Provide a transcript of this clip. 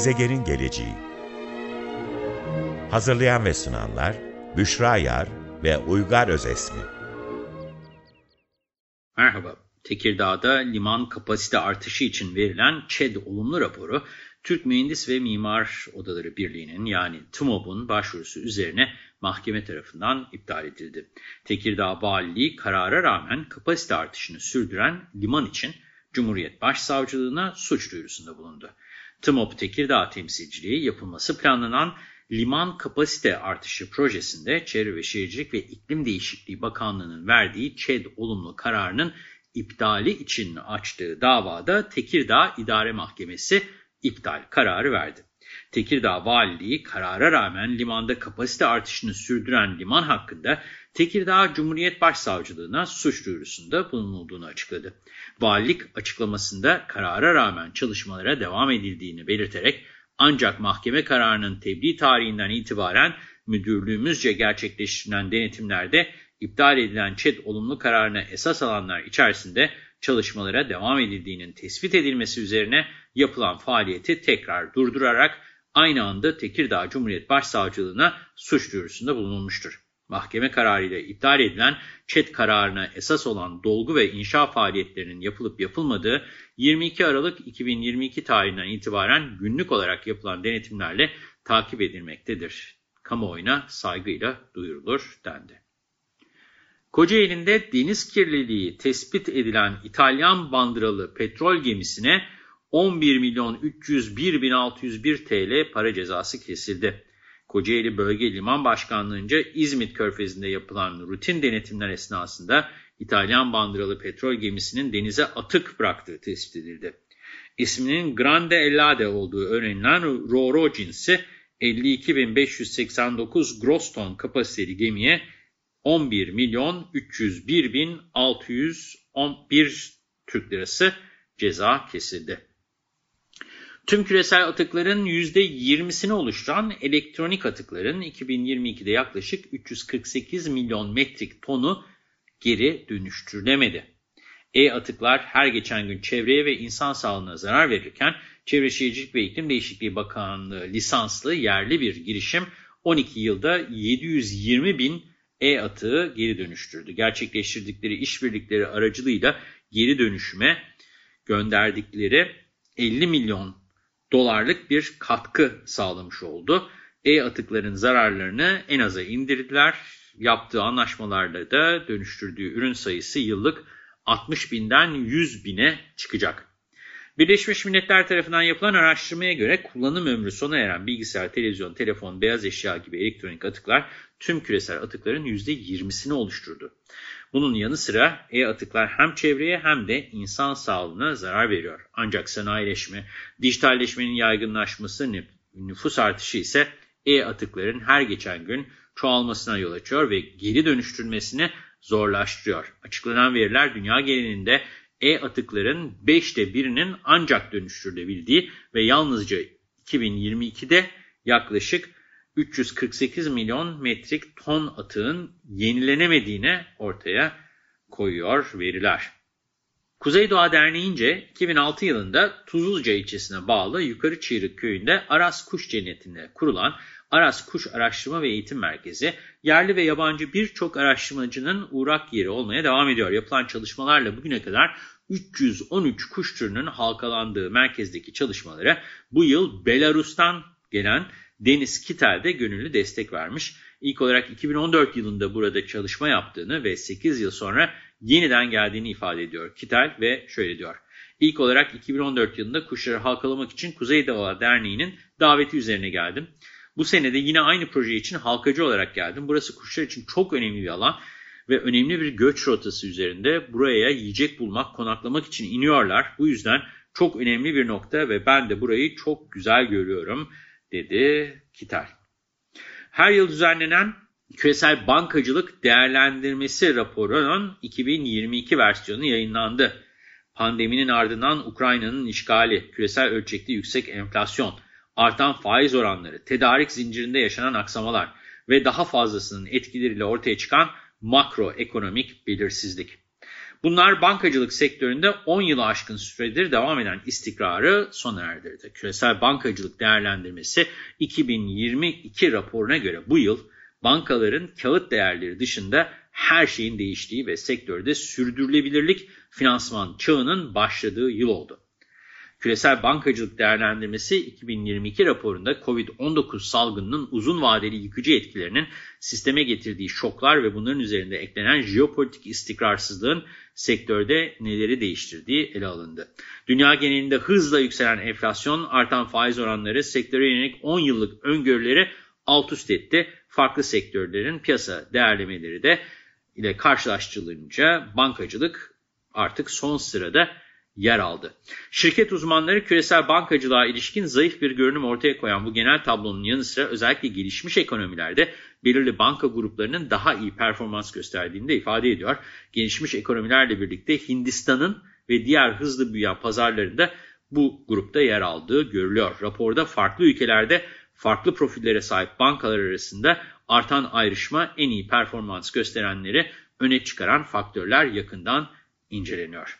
Gezegenin geleceği Hazırlayan ve sunanlar Büşra Yar ve Uygar Özesmi Merhaba, Tekirdağ'da liman kapasite artışı için verilen ÇED olumlu raporu, Türk Mühendis ve Mimar Odaları Birliği'nin yani TMOB'un başvurusu üzerine mahkeme tarafından iptal edildi. Tekirdağ Valiliği karara rağmen kapasite artışını sürdüren liman için Cumhuriyet Başsavcılığına suç duyurusunda bulundu. TMOB Tekirdağ temsilciliği yapılması planlanan liman kapasite artışı projesinde Çevre ve Şehircilik ve İklim Değişikliği Bakanlığı'nın verdiği ÇED olumlu kararının iptali için açtığı davada Tekirdağ İdare Mahkemesi iptal kararı verdi. Tekirdağ Valiliği karara rağmen limanda kapasite artışını sürdüren liman hakkında Tekirdağ Cumhuriyet Başsavcılığına suç duyurusunda bulunulduğunu açıkladı. Valilik açıklamasında karara rağmen çalışmalara devam edildiğini belirterek ancak mahkeme kararının tebliğ tarihinden itibaren müdürlüğümüzce gerçekleştirilen denetimlerde iptal edilen ÇED olumlu kararına esas alanlar içerisinde çalışmalara devam edildiğinin tespit edilmesi üzerine yapılan faaliyeti tekrar durdurarak aynı anda Tekirdağ Cumhuriyet Başsavcılığına suç duyurusunda bulunulmuştur. Mahkeme kararıyla iptal edilen ÇED kararına esas olan dolgu ve inşa faaliyetlerinin yapılıp yapılmadığı 22 Aralık 2022 tarihinden itibaren günlük olarak yapılan denetimlerle takip edilmektedir. Kamuoyuna saygıyla duyurulur dendi. Kocaeli'nde deniz kirliliği tespit edilen İtalyan bandıralı petrol gemisine 11 milyon 301 bin 601 TL para cezası kesildi. Kocaeli Bölge Liman Başkanlığı'nca İzmit Körfezi'nde yapılan rutin denetimler esnasında İtalyan bandıralı petrol gemisinin denize atık bıraktığı tespit edildi. İsminin Grande Ellade olduğu öğrenilen Roro cinsi 52.589 gross ton kapasiteli gemiye 11 milyon 301 bin 611 Türk lirası ceza kesildi. Tüm küresel atıkların %20'sini oluşturan elektronik atıkların 2022'de yaklaşık 348 milyon metrik tonu geri dönüştürülemedi. E-atıklar her geçen gün çevreye ve insan sağlığına zarar verirken Çevre Şehircilik ve İklim Değişikliği Bakanlığı lisanslı yerli bir girişim 12 yılda 720 bin e-atığı geri dönüştürdü. Gerçekleştirdikleri işbirlikleri aracılığıyla geri dönüşüme gönderdikleri 50 milyon dolarlık bir katkı sağlamış oldu. E-atıkların zararlarını en aza indirdiler. Yaptığı anlaşmalarla da dönüştürdüğü ürün sayısı yıllık 60 binden 100 bine çıkacak. Birleşmiş Milletler tarafından yapılan araştırmaya göre kullanım ömrü sona eren bilgisayar, televizyon, telefon, beyaz eşya gibi elektronik atıklar tüm küresel atıkların %20'sini oluşturdu. Bunun yanı sıra e-atıklar hem çevreye hem de insan sağlığına zarar veriyor. Ancak sanayileşme, dijitalleşmenin yaygınlaşması, nüfus artışı ise e-atıkların her geçen gün çoğalmasına yol açıyor ve geri dönüştürülmesini zorlaştırıyor. Açıklanan veriler dünya genelinde e-atıkların 5'te birinin ancak dönüştürülebildiği ve yalnızca 2022'de yaklaşık 348 milyon metrik ton atığın yenilenemediğine ortaya koyuyor veriler. Kuzey Doğa Derneği'nce 2006 yılında Tuzluca ilçesine bağlı Yukarı Çığırık köyünde Aras Kuş Cenneti'nde kurulan Aras Kuş Araştırma ve Eğitim Merkezi, yerli ve yabancı birçok araştırmacının uğrak yeri olmaya devam ediyor. Yapılan çalışmalarla bugüne kadar 313 kuş türünün halkalandığı merkezdeki çalışmalara bu yıl Belarus'tan gelen Deniz Kitel de gönüllü destek vermiş. İlk olarak 2014 yılında burada çalışma yaptığını ve 8 yıl sonra yeniden geldiğini ifade ediyor Kitel ve şöyle diyor. İlk olarak 2014 yılında kuşları halkalamak için Kuzey Dağ Derneği'nin daveti üzerine geldim. Bu senede yine aynı proje için halkacı olarak geldim. Burası kuşlar için çok önemli bir alan ve önemli bir göç rotası üzerinde buraya yiyecek bulmak, konaklamak için iniyorlar. Bu yüzden çok önemli bir nokta ve ben de burayı çok güzel görüyorum dedi Kital. Her yıl düzenlenen Küresel Bankacılık Değerlendirmesi raporunun 2022 versiyonu yayınlandı. Pandeminin ardından Ukrayna'nın işgali, küresel ölçekli yüksek enflasyon, artan faiz oranları, tedarik zincirinde yaşanan aksamalar ve daha fazlasının etkileriyle ortaya çıkan makroekonomik belirsizlik. Bunlar bankacılık sektöründe 10 yılı aşkın süredir devam eden istikrarı sona erdirdi. Küresel Bankacılık Değerlendirmesi 2022 raporuna göre bu yıl bankaların kağıt değerleri dışında her şeyin değiştiği ve sektörde sürdürülebilirlik finansman çağının başladığı yıl oldu. Küresel Bankacılık Değerlendirmesi 2022 raporunda COVID-19 salgınının uzun vadeli yıkıcı etkilerinin sisteme getirdiği şoklar ve bunların üzerinde eklenen jeopolitik istikrarsızlığın sektörde neleri değiştirdiği ele alındı. Dünya genelinde hızla yükselen enflasyon, artan faiz oranları sektöre yönelik 10 yıllık öngörüleri alt üst etti. Farklı sektörlerin piyasa değerlemeleri de ile karşılaştırılınca bankacılık artık son sırada yer aldı. Şirket uzmanları küresel bankacılığa ilişkin zayıf bir görünüm ortaya koyan bu genel tablonun yanı sıra özellikle gelişmiş ekonomilerde belirli banka gruplarının daha iyi performans gösterdiğini de ifade ediyor. Gelişmiş ekonomilerle birlikte Hindistan'ın ve diğer hızlı büyüyen pazarlarında bu grupta yer aldığı görülüyor. Raporda farklı ülkelerde farklı profillere sahip bankalar arasında artan ayrışma en iyi performans gösterenleri öne çıkaran faktörler yakından inceleniyor.